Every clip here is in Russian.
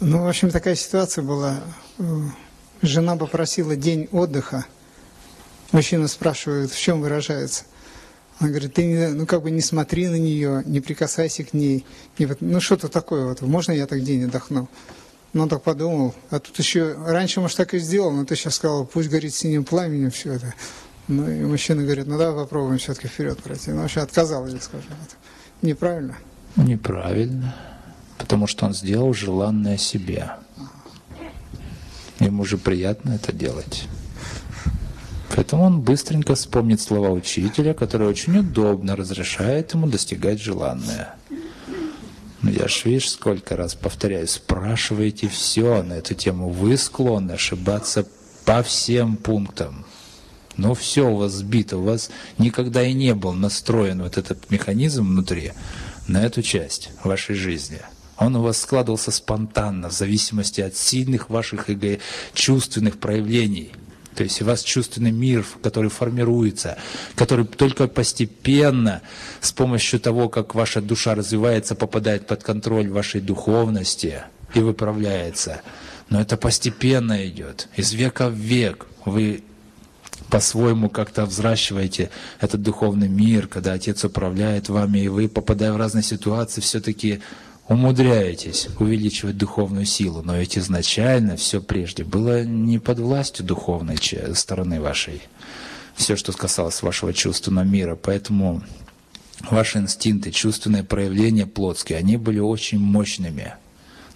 Ну, в общем, такая ситуация была. Жена попросила день отдыха. Мужчина спрашивает, в чем выражается. Она говорит, ты ну как бы не смотри на нее, не прикасайся к ней. И вот, ну что-то такое вот, можно я так день отдохну? Ну, он так подумал, а тут еще, раньше, может, так и сделал, но ты сейчас сказал, пусть горит синим пламенем все это. Ну, и мужчина говорит, ну, давай попробуем все-таки вперед пройти. Ну, вообще отказал, или скажем. Это неправильно? Неправильно, потому что он сделал желанное себе. Ему же приятно это делать. Поэтому он быстренько вспомнит слова учителя, который очень удобно разрешает ему достигать желанное. Ну, я ж, видишь, сколько раз повторяю, спрашиваете все на эту тему. Вы склонны ошибаться по всем пунктам. Но все у вас сбито, у вас никогда и не был настроен вот этот механизм внутри на эту часть вашей жизни. Он у вас складывался спонтанно, в зависимости от сильных ваших эго чувственных проявлений – то есть у вас чувственный мир, который формируется, который только постепенно, с помощью того, как ваша душа развивается, попадает под контроль вашей духовности и выправляется. Но это постепенно идет, из века в век. Вы по-своему как-то взращиваете этот духовный мир, когда Отец управляет вами, и вы, попадая в разные ситуации, все-таки умудряетесь увеличивать духовную силу, но ведь изначально все прежде было не под властью духовной стороны вашей, все, что касалось вашего чувственного мира. Поэтому ваши инстинкты, чувственные проявления плотские, они были очень мощными.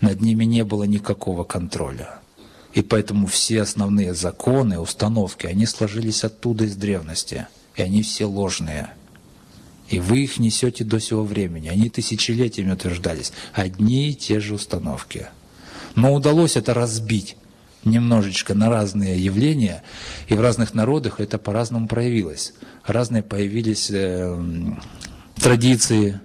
Над ними не было никакого контроля. И поэтому все основные законы, установки, они сложились оттуда из древности. И они все ложные – и вы их несете до сего времени. Они тысячелетиями утверждались. Одни и те же установки. Но удалось это разбить немножечко на разные явления, и в разных народах это по-разному проявилось. Разные появились э, традиции,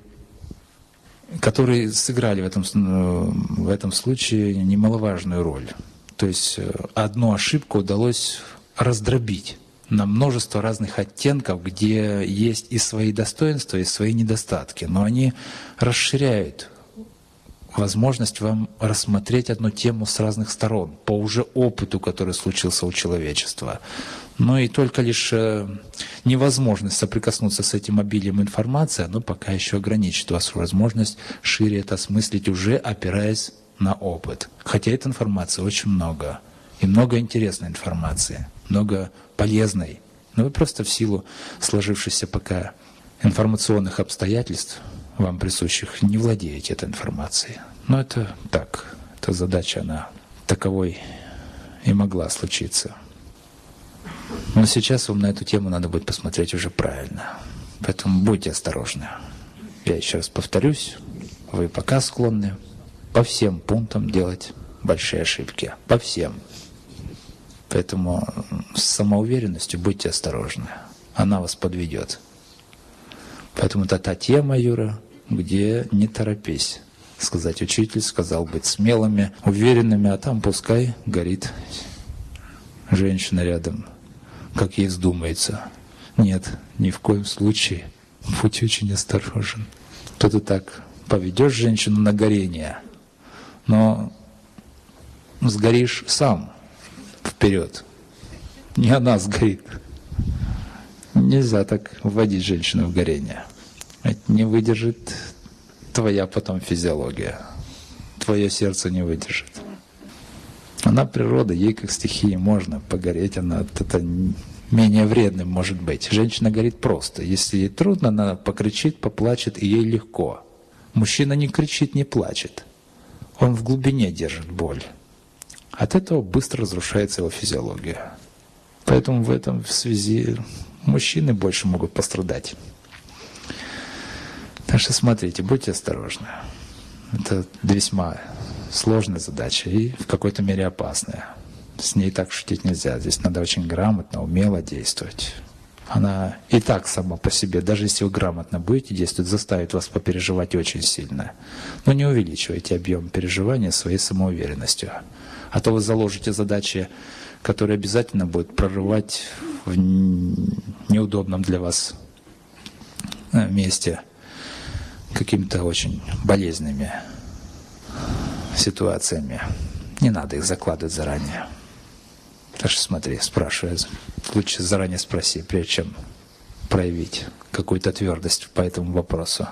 которые сыграли в этом, э, в этом случае немаловажную роль. То есть э, одну ошибку удалось раздробить на множество разных оттенков, где есть и свои достоинства, и свои недостатки, но они расширяют возможность вам рассмотреть одну тему с разных сторон, по уже опыту, который случился у человечества. Но и только лишь э, невозможность соприкоснуться с этим обилием информации, оно пока еще ограничит вашу возможность шире это осмыслить, уже опираясь на опыт. Хотя этой информации очень много. И много интересной информации, много полезной. Но вы просто в силу сложившихся пока информационных обстоятельств, вам присущих, не владеете этой информацией. Но это так, эта задача, она таковой и могла случиться. Но сейчас вам на эту тему надо будет посмотреть уже правильно. Поэтому будьте осторожны. Я еще раз повторюсь, вы пока склонны по всем пунктам делать большие ошибки. По всем. Поэтому с самоуверенностью будьте осторожны. Она вас подведет. Поэтому это та тема, Юра, где не торопись. Сказать учитель, сказал быть смелыми, уверенными, а там пускай горит женщина рядом, как ей вздумается. Нет, ни в коем случае. Будь очень осторожен. То ты так поведешь женщину на горение, но сгоришь сам – вперед. Не она сгорит. Нельзя так вводить женщину в горение. Это не выдержит твоя потом физиология. Твое сердце не выдержит. Она природа, ей как стихии можно погореть, она это менее вредным может быть. Женщина горит просто. Если ей трудно, она покричит, поплачет, и ей легко. Мужчина не кричит, не плачет. Он в глубине держит боль. От этого быстро разрушается его физиология. Поэтому в этом в связи мужчины больше могут пострадать. Так что смотрите, будьте осторожны. Это весьма сложная задача и в какой-то мере опасная. С ней так шутить нельзя. Здесь надо очень грамотно, умело действовать. Она и так сама по себе, даже если вы грамотно будете действовать, заставит вас попереживать очень сильно. Но не увеличивайте объем переживания своей самоуверенностью. А то вы заложите задачи, которые обязательно будут прорывать в неудобном для вас э, месте какими-то очень болезненными ситуациями. Не надо их закладывать заранее. Что смотри, спрашивай. Лучше заранее спроси, прежде чем проявить какую-то твердость по этому вопросу.